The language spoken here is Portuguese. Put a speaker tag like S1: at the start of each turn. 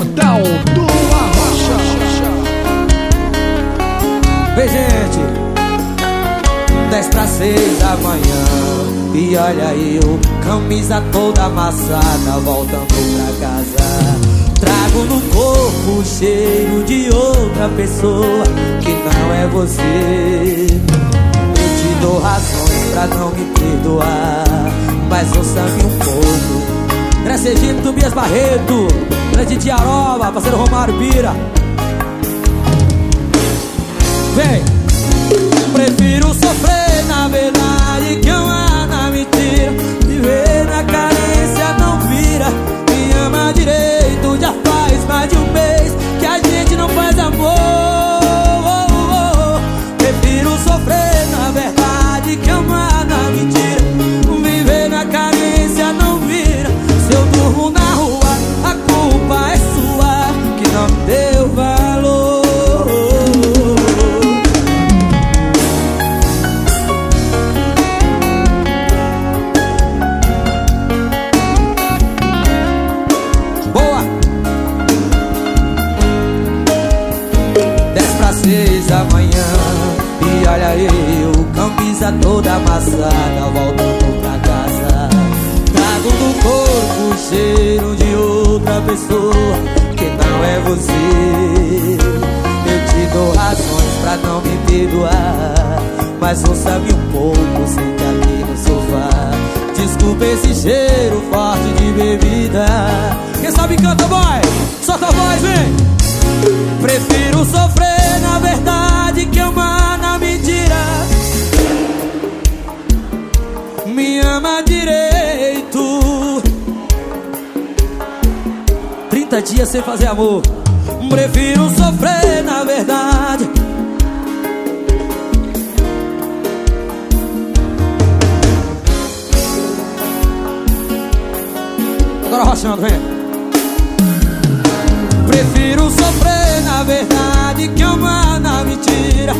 S1: Portal do Arrocha.
S2: Vem, gente. 10 para 6 da manhã. E olha eu, camisa toda amassada, voltando pra casa. Trago no corpo o cheiro de outra pessoa que não é você. Eu te dou razões pra não me perdoar, mas ouça-me um pouco. Graça Egito, Tobias Barreto, Grande Tiaroba, parceiro Romário Pira. Vem! 10 pra 6 da manhã. E olha eu, camisa toda amassada Voltando pra casa. Trago no corpo o cheiro de outra pessoa Que não é você. Eu te dou razões pra não me perdoar Mas ouça-me um pouco, sente aqui no sofá. Desculpa esse cheiro forte de bebida. Quem sabe canta, boy! Solta a voz, vem! Ama direito. 30 dias sem fazer amor. Prefiro sofrer na verdade. Agora rochando, vem. Prefiro sofrer na verdade que amar na mentira